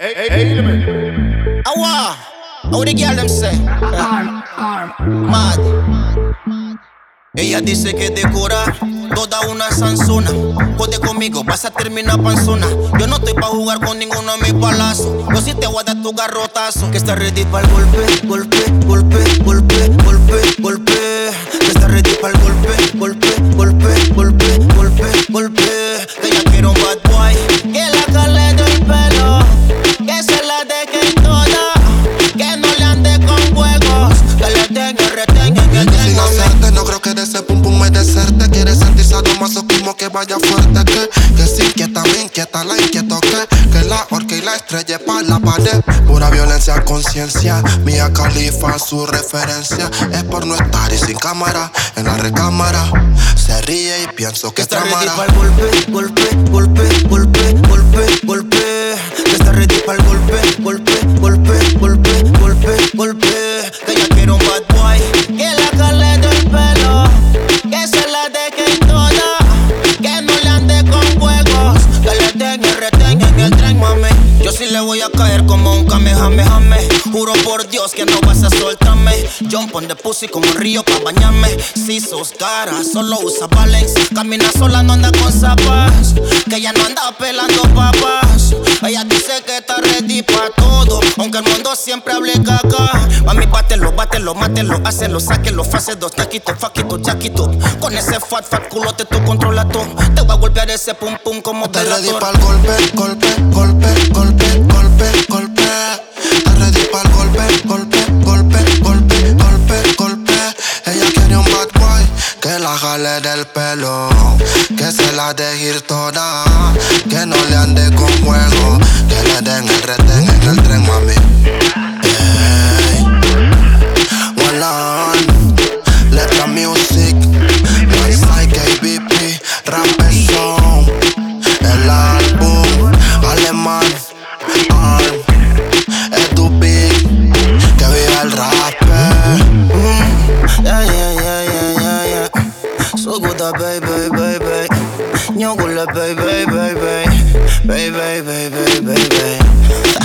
Awa, how the girl them say? Arm, arm. Mad. Ella dice que decora toda una sanzona. Jode conmigo, vas a terminar panzona. Yo no estoy pa' jugar con ninguno de mis palazos. Yo sí te voy a dar tu garrotazo. Que está ready para el golpe, golpe, golpe, vaya fuerte. Que, que si inquieta, me inquieta, la inquieto que, que la horca y la estrella pa' la pared. Pura violencia conciencia. Mía Califa, su referencia. Es por no estar y sin cámara. En la recámara se ríe y pienso que Que está ready pa'l golpe, golpe, golpe, golpe, golpe, golpe. Que está ready pa'l golpe, golpe, golpe, golpe, golpe, golpe. A caer como un kamehameha. Juro por Dios que no vas a soltarme. Jump on the pussy como un río pa' bañarme. Si sos cara, solo usa Valens. Camina sola, no anda con zapas. Que ella no anda pelando papas. Ella dice que está ready pa' todo. Aunque el mundo siempre hable caca. Mami, bátelo, bátelo, mátelo, hácelo, sáquelo, fase dos, taquito, faquito, chaquito. Con ese fat, fat culote tú controla todo. Te voy a golpear ese pum pum como Estás ready delator. pa'l golpe, golpe, golpe, golpe, golpe, golpe. Estás ready pa'l golpe, golpe, golpe, golpe, golpe, golpe. Ella quiere un bad boy que la jale del pelo, que se la deje ir toda, que no le ande con juego, que le den el retén en el tren, mami. la baby, baby. Yo con baby, baby. Baby, baby, baby.